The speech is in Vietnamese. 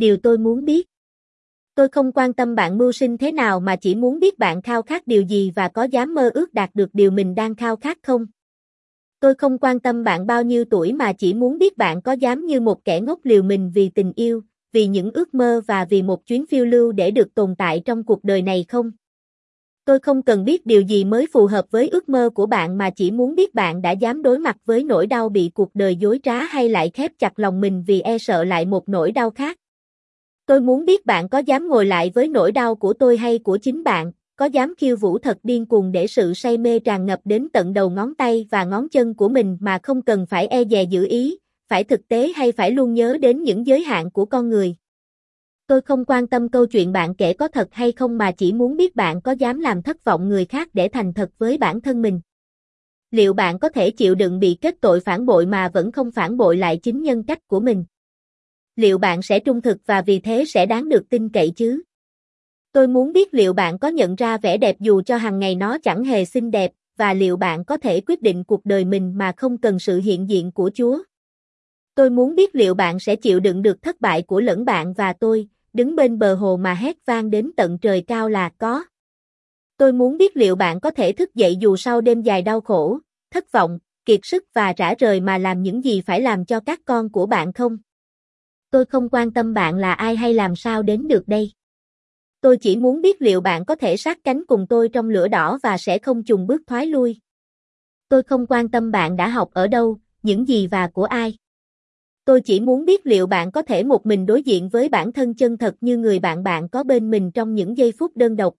Điều tôi muốn biết. Tôi không quan tâm bạn mưu sinh thế nào mà chỉ muốn biết bạn khao khát điều gì và có dám mơ ước đạt được điều mình đang khao khát không. Tôi không quan tâm bạn bao nhiêu tuổi mà chỉ muốn biết bạn có dám như một kẻ ngốc liều mình vì tình yêu, vì những ước mơ và vì một chuyến phiêu lưu để được tồn tại trong cuộc đời này không. Tôi không cần biết điều gì mới phù hợp với ước mơ của bạn mà chỉ muốn biết bạn đã dám đối mặt với nỗi đau bị cuộc đời dối trá hay lại khép chặt lòng mình vì e sợ lại một nỗi đau khác. Tôi muốn biết bạn có dám ngồi lại với nỗi đau của tôi hay của chính bạn, có dám khiêu vũ thật điên cuồng để sự say mê tràn ngập đến tận đầu ngón tay và ngón chân của mình mà không cần phải e dè giữ ý, phải thực tế hay phải luôn nhớ đến những giới hạn của con người. Tôi không quan tâm câu chuyện bạn kể có thật hay không mà chỉ muốn biết bạn có dám làm thất vọng người khác để thành thật với bản thân mình. Liệu bạn có thể chịu đựng bị kết tội phản bội mà vẫn không phản bội lại chính nhân cách của mình? Liệu bạn sẽ trung thực và vì thế sẽ đáng được tin cậy chứ? Tôi muốn biết liệu bạn có nhận ra vẻ đẹp dù cho hàng ngày nó chẳng hề xinh đẹp, và liệu bạn có thể quyết định cuộc đời mình mà không cần sự hiện diện của Chúa. Tôi muốn biết liệu bạn sẽ chịu đựng được thất bại của lẫn bạn và tôi, đứng bên bờ hồ mà hét vang đến tận trời cao là có. Tôi muốn biết liệu bạn có thể thức dậy dù sau đêm dài đau khổ, thất vọng, kiệt sức và rã rời mà làm những gì phải làm cho các con của bạn không? Tôi không quan tâm bạn là ai hay làm sao đến được đây. Tôi chỉ muốn biết liệu bạn có thể sát cánh cùng tôi trong lửa đỏ và sẽ không chùng bước thoái lui. Tôi không quan tâm bạn đã học ở đâu, những gì và của ai. Tôi chỉ muốn biết liệu bạn có thể một mình đối diện với bản thân chân thật như người bạn bạn có bên mình trong những giây phút đơn độc,